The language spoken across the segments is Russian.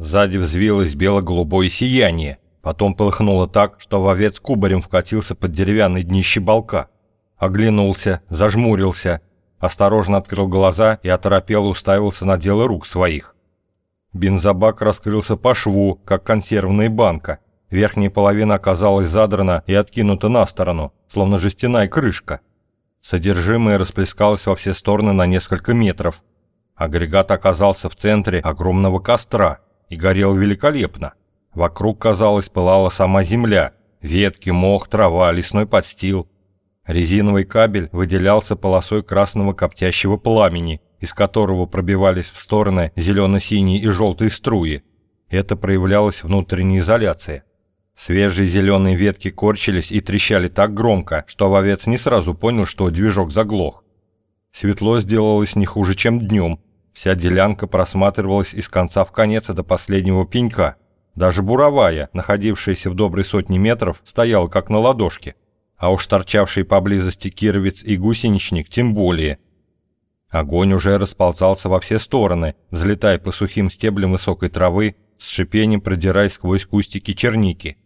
Сзади взвилось бело-голубое сияние, потом полыхнуло так, что вовец кубарем вкатился под деревянный днище балка. Оглянулся, зажмурился, осторожно открыл глаза и оторопело уставился на дело рук своих. Бензобак раскрылся по шву, как консервная банка. Верхняя половина оказалась задрана и откинута на сторону, словно жестяная крышка. Содержимое расплескалось во все стороны на несколько метров. Агрегат оказался в центре огромного костра – и горел великолепно. Вокруг, казалось, пылала сама земля, ветки, мох, трава, лесной подстил. Резиновый кабель выделялся полосой красного коптящего пламени, из которого пробивались в стороны зелено-синие и желтые струи. Это проявлялось внутренней изоляцией. Свежие зеленые ветки корчились и трещали так громко, что вовец не сразу понял, что движок заглох. Светло сделалось не хуже, чем днем, Вся делянка просматривалась из конца в конец до последнего пенька. Даже буровая, находившаяся в доброй сотне метров, стояла как на ладошке. А уж торчавший поблизости кировец и гусеничник тем более. Огонь уже расползался во все стороны, взлетая по сухим стеблям высокой травы, с шипением продираясь сквозь кустики черники.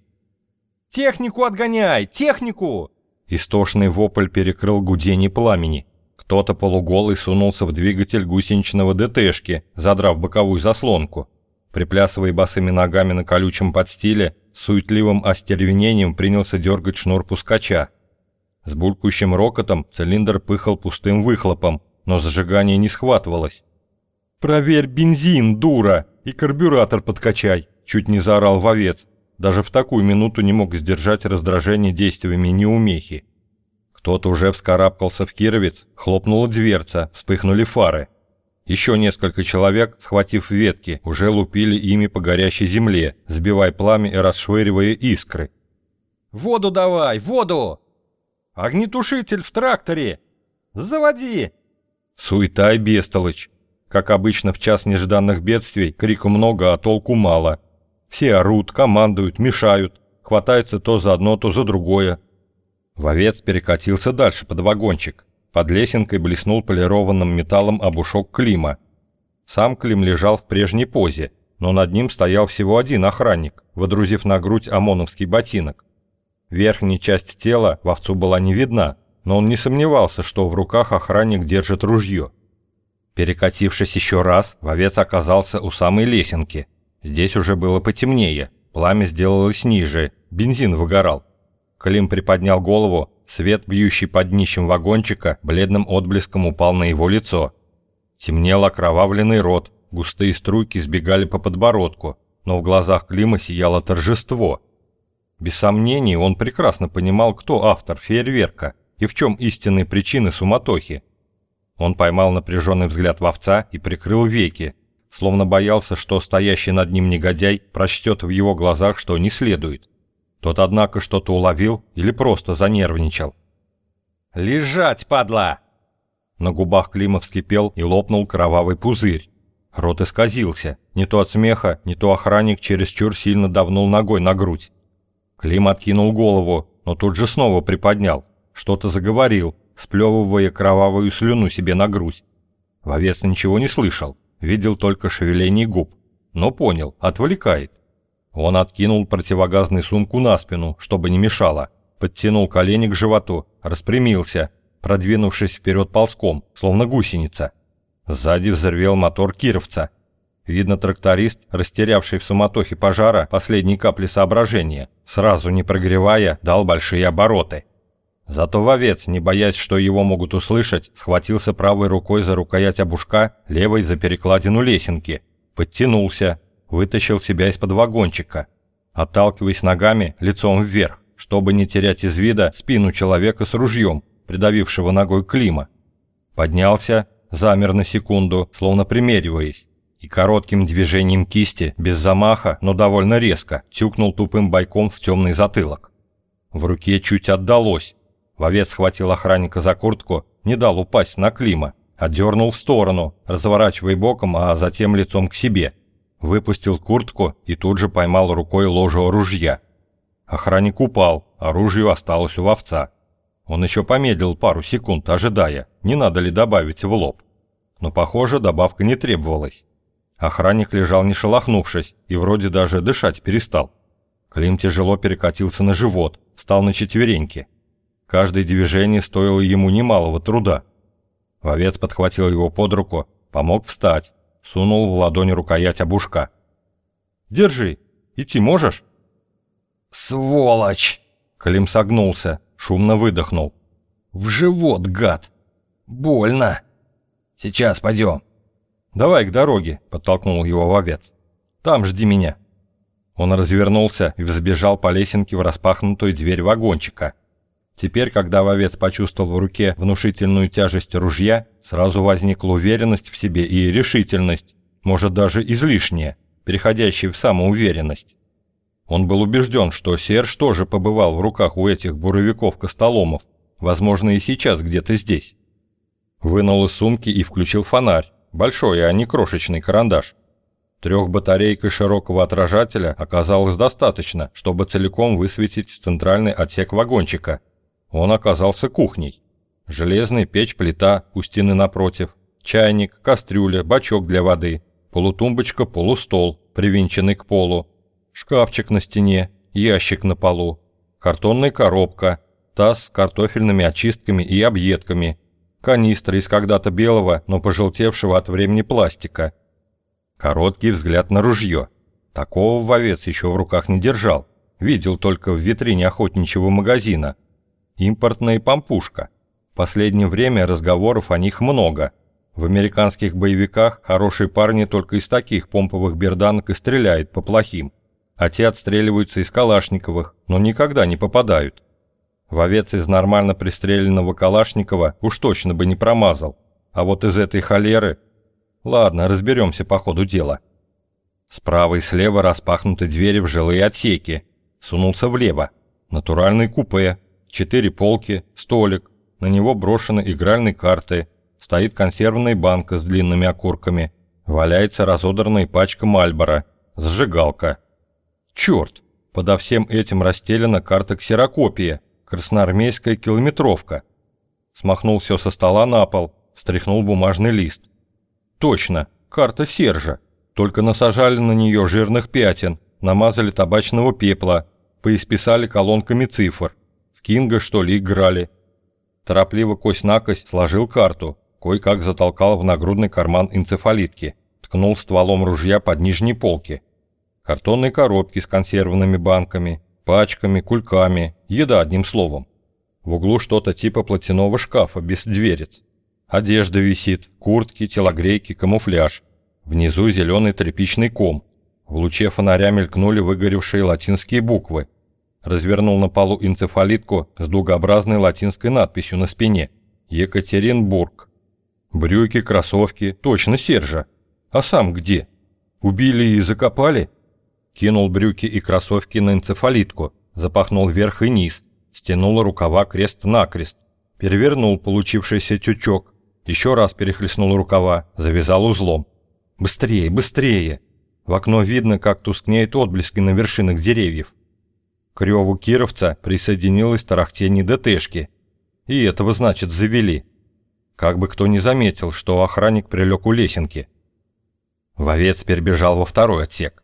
«Технику отгоняй! Технику!» Истошный вопль перекрыл гудение пламени. Кто-то полуголый сунулся в двигатель гусеничного ДТшки, задрав боковую заслонку. Приплясывая босыми ногами на колючем подстиле, суетливым остервенением принялся дергать шнур пускача. С булькающим рокотом цилиндр пыхал пустым выхлопом, но зажигание не схватывалось. «Проверь бензин, дура, и карбюратор подкачай!» Чуть не заорал вовец. Даже в такую минуту не мог сдержать раздражение действиями неумехи. Кто-то уже вскарабкался в Кировец, хлопнула дверца, вспыхнули фары. Еще несколько человек, схватив ветки, уже лупили ими по горящей земле, сбивая пламя и расшвыривая искры. «Воду давай, воду! Огнетушитель в тракторе! Заводи!» Суета и бестолочь. Как обычно в час нежданных бедствий, крику много, а толку мало. Все орут, командуют, мешают, хватаются то за одно, то за другое, Вовец перекатился дальше под вагончик. Под лесенкой блеснул полированным металлом обушок Клима. Сам Клим лежал в прежней позе, но над ним стоял всего один охранник, водрузив на грудь ОМОНовский ботинок. Верхняя часть тела вовцу была не видна, но он не сомневался, что в руках охранник держит ружье. Перекатившись еще раз, вовец оказался у самой лесенки. Здесь уже было потемнее, пламя сделалось ниже, бензин выгорал. Клим приподнял голову, свет, бьющий под днищем вагончика, бледным отблеском упал на его лицо. Темнел окровавленный рот, густые струйки сбегали по подбородку, но в глазах Клима сияло торжество. Без сомнений, он прекрасно понимал, кто автор фейерверка и в чем истинные причины суматохи. Он поймал напряженный взгляд вовца и прикрыл веки, словно боялся, что стоящий над ним негодяй прочтет в его глазах, что не следует. Тот, однако, что-то уловил или просто занервничал. «Лежать, падла!» На губах Клима вскипел и лопнул кровавый пузырь. Рот исказился. Не то от смеха, не то охранник чересчур сильно давнул ногой на грудь. Клим откинул голову, но тут же снова приподнял. Что-то заговорил, сплевывая кровавую слюну себе на грудь. Вовец ничего не слышал, видел только шевеление губ. Но понял, отвлекает. Он откинул противогазную сумку на спину, чтобы не мешало, подтянул колени к животу, распрямился, продвинувшись вперед ползком, словно гусеница. Сзади взорвел мотор кировца. Видно, тракторист, растерявший в суматохе пожара последние капли соображения, сразу не прогревая, дал большие обороты. Зато вовец, не боясь, что его могут услышать, схватился правой рукой за рукоять обушка, левой за перекладину лесенки, подтянулся, вытащил себя из-под вагончика, отталкиваясь ногами лицом вверх, чтобы не терять из вида спину человека с ружьем, придавившего ногой Клима. Поднялся, замер на секунду, словно примериваясь, и коротким движением кисти, без замаха, но довольно резко, тюкнул тупым бойком в темный затылок. В руке чуть отдалось. Вовец схватил охранника за куртку, не дал упасть на Клима, отдернул в сторону, разворачивая боком, а затем лицом к себе – выпустил куртку и тут же поймал рукой ложу ружья. Охранник упал, оружие осталось у овца. Он еще помедлил пару секунд, ожидая, не надо ли добавить в лоб. Но, похоже, добавка не требовалась. Охранник лежал не шелохнувшись и вроде даже дышать перестал. Клим тяжело перекатился на живот, встал на четвереньки. Каждое движение стоило ему немалого труда. Вовец подхватил его под руку, помог встать, сунул в ладонь рукоять обушка. «Держи, идти можешь?» «Сволочь!» Клим согнулся, шумно выдохнул. «В живот, гад! Больно! Сейчас пойдем!» «Давай к дороге», — подтолкнул его вовец. «Там жди меня». Он развернулся и взбежал по лесенке в распахнутую дверь вагончика. Теперь, когда вовец почувствовал в руке внушительную тяжесть ружья, сразу возникла уверенность в себе и решительность, может даже излишняя, переходящая в самоуверенность. Он был убежден, что Серж тоже побывал в руках у этих буровиков-костоломов, возможно и сейчас где-то здесь. Вынул из сумки и включил фонарь, большой, а не крошечный карандаш. Трех батарейк и широкого отражателя оказалось достаточно, чтобы целиком высветить центральный отсек вагончика. Он оказался кухней. Железная печь-плита у стены напротив, чайник, кастрюля, бачок для воды, полутумбочка, полустол, привинченный к полу, шкафчик на стене, ящик на полу, картонная коробка, таз с картофельными очистками и объедками, канистра из когда-то белого, но пожелтевшего от времени пластика. Короткий взгляд на ружье. Такого вовец еще в руках не держал. Видел только в витрине охотничьего магазина. Импортная пампушка. В последнее время разговоров о них много. В американских боевиках хорошие парни только из таких помповых берданок и стреляют по плохим. А те отстреливаются из калашниковых, но никогда не попадают. Вовец из нормально пристреленного Калашникова уж точно бы не промазал. А вот из этой холеры... Ладно, разберемся по ходу дела. Справа и слева распахнуты двери в жилые отсеки. Сунулся влево. Натуральный купе. Четыре полки, столик. На него брошены игральные карты. Стоит консервная банка с длинными окурками. Валяется разодранная пачка Мальбора. Зажигалка. Черт! Подо всем этим расстелена карта ксерокопия красноармейская километровка. Смахнул все со стола на пол, встряхнул бумажный лист. Точно, карта Сержа. Только насажали на нее жирных пятен, намазали табачного пепла, поисписали колонками цифр. Кинга, что ли, играли. Торопливо кость-накость сложил карту, кое-как затолкал в нагрудный карман энцефалитки, ткнул стволом ружья под нижней полки. Картонные коробки с консервными банками, пачками, кульками, еда одним словом. В углу что-то типа платяного шкафа без дверец. Одежда висит, куртки, телогрейки, камуфляж. Внизу зеленый тряпичный ком. В луче фонаря мелькнули выгоревшие латинские буквы. Развернул на полу энцефалитку с дугообразной латинской надписью на спине. Екатеринбург. Брюки, кроссовки, точно Сержа. А сам где? Убили и закопали? Кинул брюки и кроссовки на энцефалитку, запахнул вверх и низ, стянул рукава крест-накрест, перевернул получившийся тючок, еще раз перехлестнул рукава, завязал узлом. «Быстрее, быстрее!» В окно видно, как тускнеют отблески на вершинах деревьев. К реву кировца присоединилась тарахтение ДТшки. И этого, значит, завели. Как бы кто ни заметил, что охранник прилег у лесенки. Вовец перебежал во второй отсек.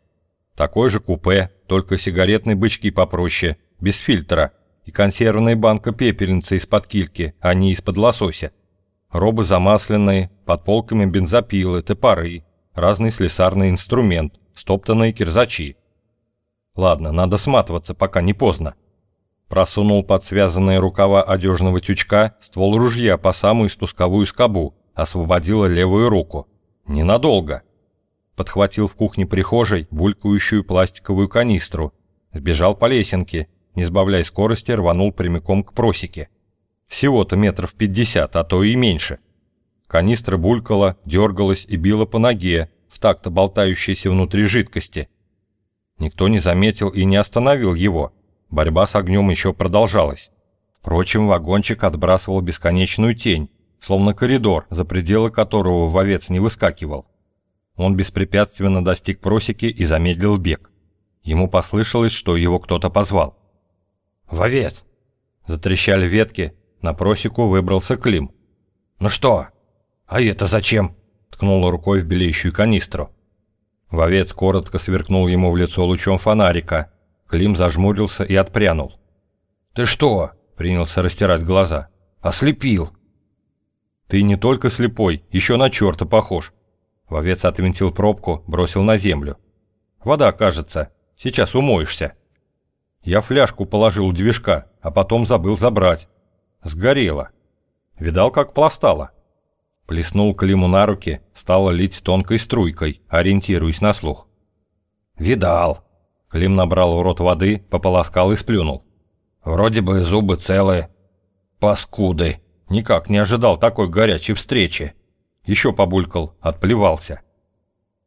Такой же купе, только сигаретные бычки попроще, без фильтра, и консервная банка пепельницы из-под кильки, а не из-под лосося. Робы замасленные, под полками бензопилы, топоры, разный слесарный инструмент, стоптанные кирзачи. Ладно, надо сматываться, пока не поздно. Просунул под связанные рукава одежного тючка ствол ружья по самую спусковую скобу, освободила левую руку. Ненадолго подхватил в кухне-прихожей булькающую пластиковую канистру, сбежал по лесенке, не сбавляя скорости, рванул прямиком к просеке. Всего-то метров пятьдесят, а то и меньше. Канистра булькала, дергалась и била по ноге, в такт болтающейся внутри жидкости. Никто не заметил и не остановил его. Борьба с огнем еще продолжалась. Впрочем, вагончик отбрасывал бесконечную тень, словно коридор, за пределы которого вовец не выскакивал. Он беспрепятственно достиг просеки и замедлил бег. Ему послышалось, что его кто-то позвал. «Вовец!» Затрещали ветки, на просеку выбрался Клим. «Ну что? А это зачем?» Ткнула рукой в белеющую канистру. Вовец коротко сверкнул ему в лицо лучом фонарика. Клим зажмурился и отпрянул. «Ты что?» — принялся растирать глаза. «Ослепил!» «Ты не только слепой, еще на черта похож!» Вовец отвинтил пробку, бросил на землю. «Вода, кажется. Сейчас умоешься». Я фляжку положил у движка, а потом забыл забрать. Сгорело. Видал, как пластало? Плеснул Климу на руки, стало лить тонкой струйкой, ориентируясь на слух. «Видал». Клим набрал в рот воды, пополоскал и сплюнул. «Вроде бы зубы целые. Паскуды. Никак не ожидал такой горячей встречи. Еще побулькал, отплевался.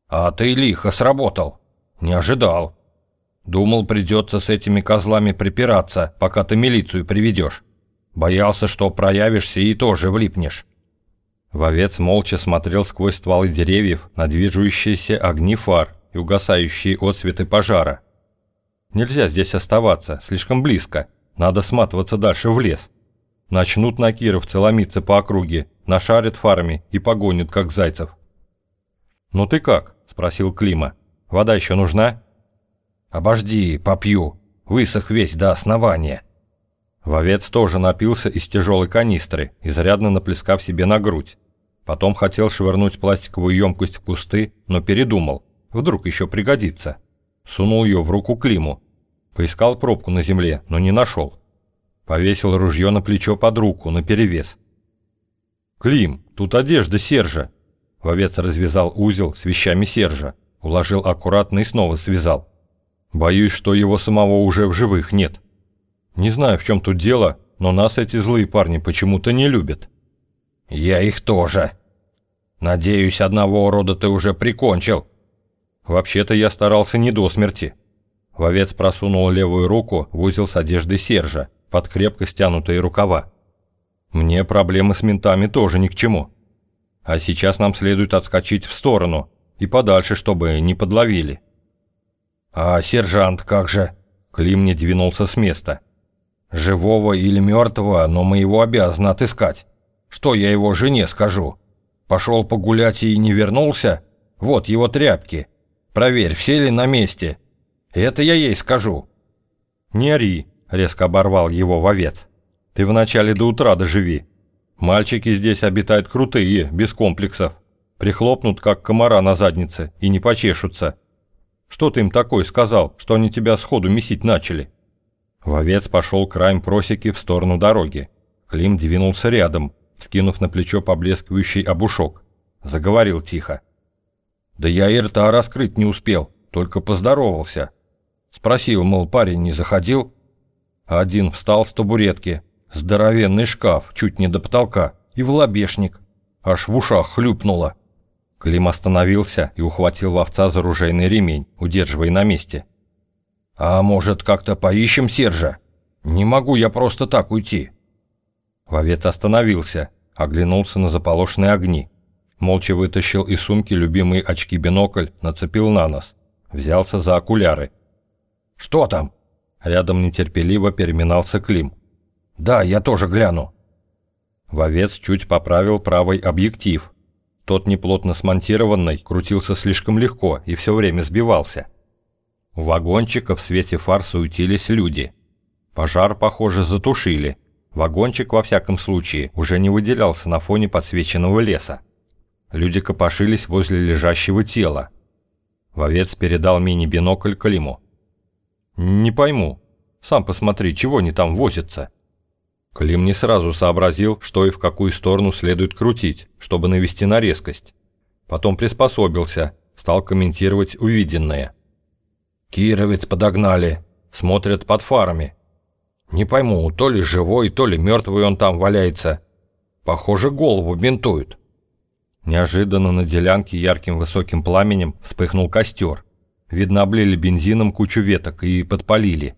А ты лихо сработал. Не ожидал. Думал, придется с этими козлами припираться, пока ты милицию приведешь. Боялся, что проявишься и тоже влипнешь. Вовец молча смотрел сквозь стволы деревьев на движущиеся огни фар и угасающие отсветы пожара. Нельзя здесь оставаться, слишком близко. Надо сматываться дальше в лес. Начнут на кировцы ломиться по округе, нашарят фарами и погонят, как зайцев. «Ну ты как?» – спросил Клима. «Вода еще нужна?» «Обожди, попью. Высох весь до основания». Вовец тоже напился из тяжелой канистры, изрядно наплескав себе на грудь. Потом хотел швырнуть пластиковую емкость в кусты, но передумал. Вдруг еще пригодится. Сунул ее в руку Климу. Поискал пробку на земле, но не нашел. Повесил ружье на плечо под руку, наперевес. «Клим, тут одежда Сержа!» Вовец развязал узел с вещами Сержа, уложил аккуратно и снова связал. Боюсь, что его самого уже в живых нет. Не знаю, в чем тут дело, но нас эти злые парни почему-то не любят. Я их тоже. Надеюсь, одного урода ты уже прикончил. Вообще-то я старался не до смерти. Вовец просунул левую руку в узел с одеждой Сержа, под крепко стянутые рукава. Мне проблемы с ментами тоже ни к чему. А сейчас нам следует отскочить в сторону и подальше, чтобы не подловили. «А сержант как же?» Клим не двинулся с места. «Живого или мертвого, но мы его обязаны отыскать. Что я его жене скажу? Пошел погулять и не вернулся? Вот его тряпки. Проверь, все ли на месте. Это я ей скажу». «Не ори», — резко оборвал его вовец. «Ты вначале до утра доживи. Мальчики здесь обитают крутые, без комплексов. Прихлопнут, как комара на заднице, и не почешутся. Что ты им такой сказал, что они тебя сходу месить начали?» Вовец пошел краем просеки в сторону дороги. Клим двинулся рядом, скинув на плечо поблескивающий обушок. Заговорил тихо. «Да я и рта раскрыть не успел, только поздоровался. Спросил, мол, парень не заходил?» Один встал с табуретки, здоровенный шкаф, чуть не до потолка, и в лобешник. Аж в ушах хлюпнуло. Клим остановился и ухватил вовца за ружейный ремень, удерживая на месте. «А может, как-то поищем Сержа? Не могу я просто так уйти». Вовец остановился, оглянулся на заполошенные огни. Молча вытащил из сумки любимые очки-бинокль, нацепил на нос. Взялся за окуляры. «Что там?» Рядом нетерпеливо переминался Клим. «Да, я тоже гляну». Вовец чуть поправил правый объектив, тот неплотно смонтированный крутился слишком легко и все время сбивался. У вагончика в свете фар суетились люди. Пожар, похоже, затушили. Вагончик, во всяком случае, уже не выделялся на фоне подсвеченного леса. Люди копошились возле лежащего тела. Вовец передал мини-бинокль Климу. «Не пойму. Сам посмотри, чего они там возятся?» Клим не сразу сообразил, что и в какую сторону следует крутить, чтобы навести на резкость. Потом приспособился, стал комментировать увиденное. «Кировец подогнали, смотрят под фарами. Не пойму, то ли живой, то ли мертвый он там валяется. Похоже, голову бинтуют». Неожиданно на делянке ярким высоким пламенем вспыхнул костер. Видно, облили бензином кучу веток и подпалили.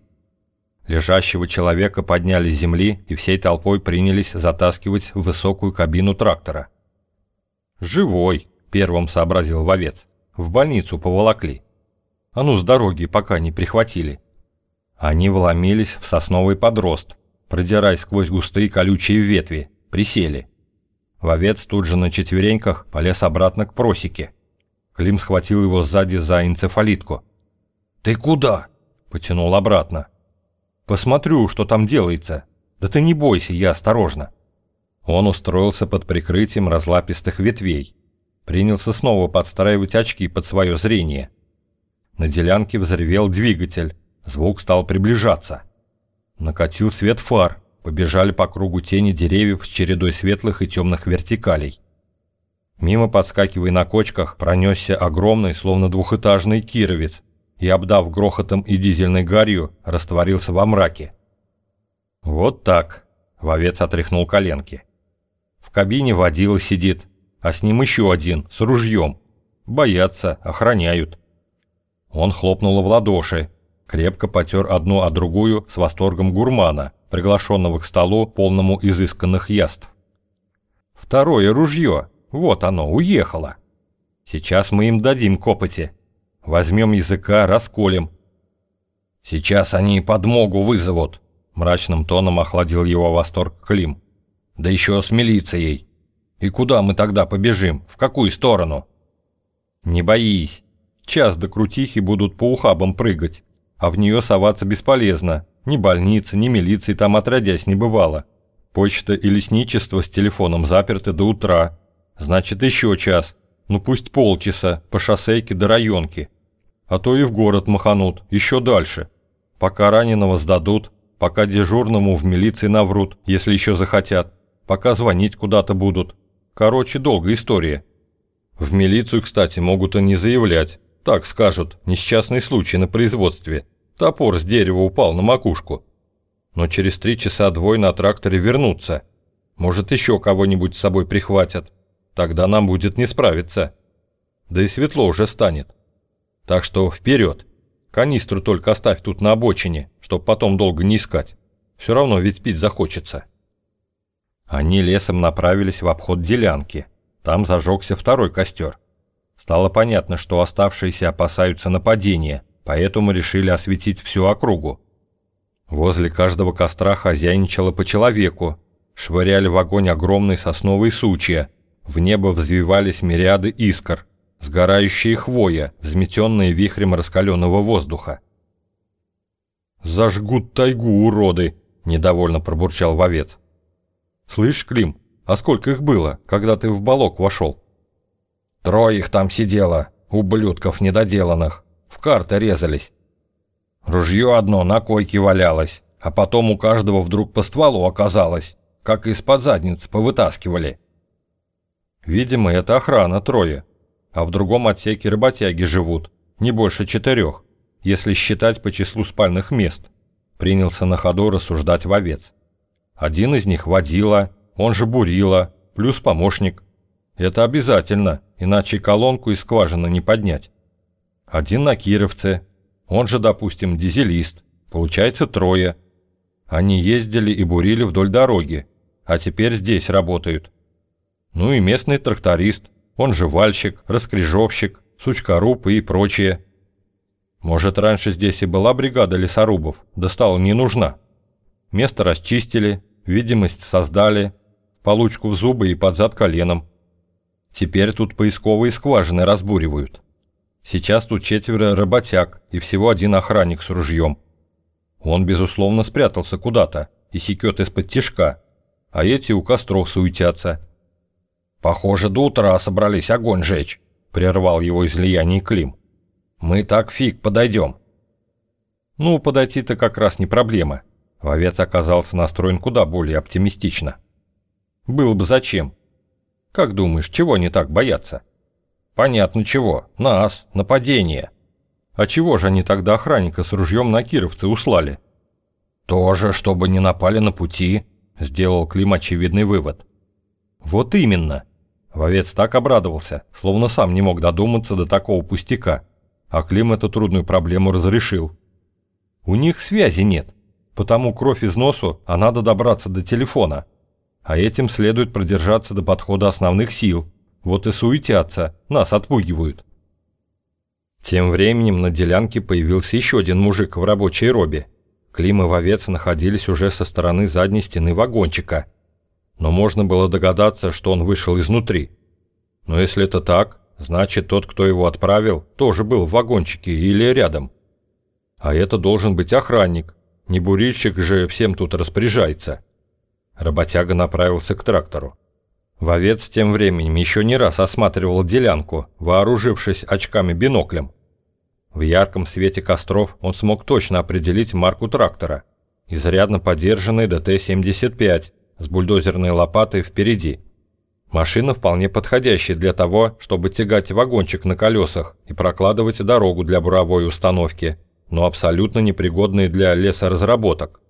Лежащего человека подняли с земли и всей толпой принялись затаскивать в высокую кабину трактора. «Живой», — первым сообразил вовец. «В больницу поволокли. А ну с дороги пока не прихватили». Они вломились в сосновый подрост, продираясь сквозь густые колючие ветви, присели. Вовец тут же на четвереньках полез обратно к просеке. Клим схватил его сзади за энцефалитку. «Ты куда?» — потянул обратно. «Посмотрю, что там делается. Да ты не бойся, я осторожно». Он устроился под прикрытием разлапистых ветвей. Принялся снова подстраивать очки под свое зрение. На делянке взревел двигатель. Звук стал приближаться. Накатил свет фар. Побежали по кругу тени деревьев с чередой светлых и темных вертикалей. Мимо, подскакивая на кочках, пронесся огромный, словно двухэтажный кировец, и, обдав грохотом и дизельной гарью, растворился во мраке. «Вот так», — вовец отряхнул коленки. В кабине водила сидит, а с ним еще один, с ружьем. Боятся, охраняют. Он хлопнул в ладоши, крепко потер одну о другую с восторгом гурмана, приглашенного к столу, полному изысканных яств. Второе ружье, вот оно, уехало. Сейчас мы им дадим копоти. Возьмем языка, расколем. Сейчас они подмогу вызовут, мрачным тоном охладил его восторг Клим. Да еще с милицией. И куда мы тогда побежим? В какую сторону? Не боись. Час до крутихи будут по ухабам прыгать, а в нее соваться бесполезно. Ни больницы, ни милиции там отродясь не бывало. Почта и лесничество с телефоном заперты до утра. Значит, еще час. Ну пусть полчаса, по шоссейке до районки. А то и в город маханут, еще дальше. Пока раненого сдадут, пока дежурному в милиции наврут, если еще захотят, пока звонить куда-то будут. Короче, долгая история. В милицию, кстати, могут и не заявлять. Так скажут, несчастный случай на производстве. Топор с дерева упал на макушку. Но через три часа двое на тракторе вернутся. Может, еще кого-нибудь с собой прихватят. Тогда нам будет не справиться. Да и светло уже станет. Так что вперед. Канистру только оставь тут на обочине, чтоб потом долго не искать. Все равно ведь пить захочется. Они лесом направились в обход делянки. Там зажегся второй костер. Стало понятно, что оставшиеся опасаются нападения поэтому решили осветить всю округу. Возле каждого костра хозяйничало по человеку, швыряли в огонь огромные сосновые сучья, в небо взвивались мириады искр, сгорающие хвоя, взметенные вихрем раскаленного воздуха. «Зажгут тайгу, уроды!» – недовольно пробурчал вовец. «Слышь, Клим, а сколько их было, когда ты в балок вошел?» «Трое их там сидело, ублюдков недоделанных в карты резались. Ружье одно на койке валялось, а потом у каждого вдруг по стволу оказалось, как из-под задниц повытаскивали. Видимо, это охрана трое, а в другом отсеке работяги живут, не больше четырех, если считать по числу спальных мест. Принялся на ходу рассуждать вовец. Один из них водила, он же бурила, плюс помощник. Это обязательно, иначе колонку из скважины не поднять. Один на Кировце, он же, допустим, дизелист, получается трое. Они ездили и бурили вдоль дороги, а теперь здесь работают. Ну и местный тракторист, он же вальщик, раскрежовщик, сучкоруб и прочее. Может, раньше здесь и была бригада лесорубов, да стала не нужна. Место расчистили, видимость создали, получку в зубы и под зад коленом. Теперь тут поисковые скважины разбуривают. Сейчас тут четверо работяг и всего один охранник с ружьем. Он, безусловно, спрятался куда-то и секет из-под тишка, а эти у костров суетятся. «Похоже, до утра собрались огонь жечь», — прервал его излияние Клим. «Мы так фиг подойдем». «Ну, подойти-то как раз не проблема». Вовец оказался настроен куда более оптимистично. «Было бы зачем. Как думаешь, чего они так боятся?» Понятно чего. Нас. Нападение. А чего же они тогда охранника с ружьем на Кировце услали? Тоже, чтобы не напали на пути, сделал Клим очевидный вывод. Вот именно. Вовец так обрадовался, словно сам не мог додуматься до такого пустяка. А Клим эту трудную проблему разрешил. У них связи нет, потому кровь из носу, а надо добраться до телефона. А этим следует продержаться до подхода основных сил. Вот и суетятся, нас отпугивают. Тем временем на делянке появился еще один мужик в рабочей робе. Клим и Вовец находились уже со стороны задней стены вагончика. Но можно было догадаться, что он вышел изнутри. Но если это так, значит тот, кто его отправил, тоже был в вагончике или рядом. А это должен быть охранник. Не бурильщик же всем тут распоряжается. Работяга направился к трактору. Вовец тем временем еще не раз осматривал делянку, вооружившись очками-биноклем. В ярком свете костров он смог точно определить марку трактора. Изрядно подержанный ДТ-75 с бульдозерной лопатой впереди. Машина вполне подходящая для того, чтобы тягать вагончик на колесах и прокладывать дорогу для буровой установки, но абсолютно непригодная для лесоразработок.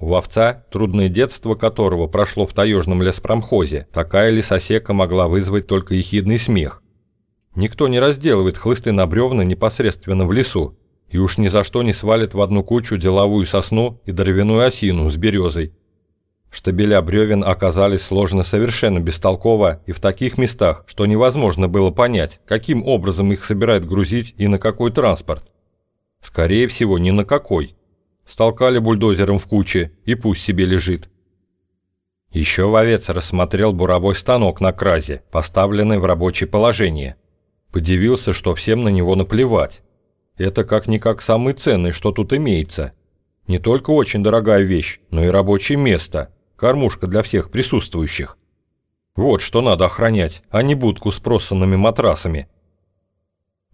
У вовца, трудное детство которого прошло в таежном леспромхозе, такая лесосека могла вызвать только ехидный смех. Никто не разделывает хлысты на бревна непосредственно в лесу, и уж ни за что не свалит в одну кучу деловую сосну и дровяную осину с березой. Штабеля бревен оказались сложены совершенно бестолково и в таких местах, что невозможно было понять, каким образом их собирают грузить и на какой транспорт. Скорее всего, ни на какой. Столкали бульдозером в куче, и пусть себе лежит. Еще вовец рассмотрел буровой станок на кразе, поставленный в рабочее положение. Подивился, что всем на него наплевать. Это как-никак самый ценный, что тут имеется. Не только очень дорогая вещь, но и рабочее место, кормушка для всех присутствующих. Вот что надо охранять, а не будку с просанными матрасами.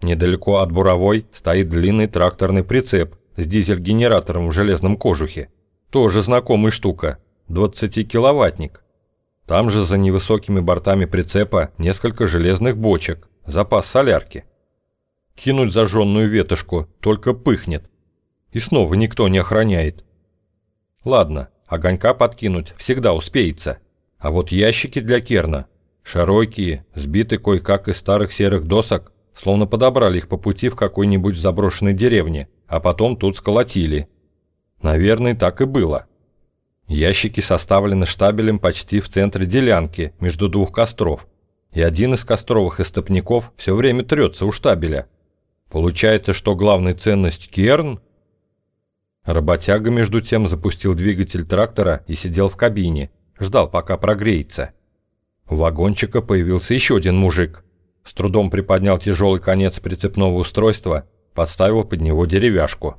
Недалеко от буровой стоит длинный тракторный прицеп с дизель-генератором в железном кожухе. Тоже знакомая штука, 20-киловаттник. Там же за невысокими бортами прицепа несколько железных бочек, запас солярки. Кинуть зажженную ветошку, только пыхнет. И снова никто не охраняет. Ладно, огонька подкинуть всегда успеется. А вот ящики для керна, широкие, сбиты кое-как из старых серых досок, словно подобрали их по пути в какой-нибудь заброшенной деревне, а потом тут сколотили. Наверное, так и было. Ящики составлены штабелем почти в центре делянки, между двух костров, и один из костровых истопников все время трется у штабеля. Получается, что главная ценность – керн? Работяга, между тем, запустил двигатель трактора и сидел в кабине, ждал, пока прогреется. У вагончика появился еще один мужик. С трудом приподнял тяжелый конец прицепного устройства – подставил под него деревяшку.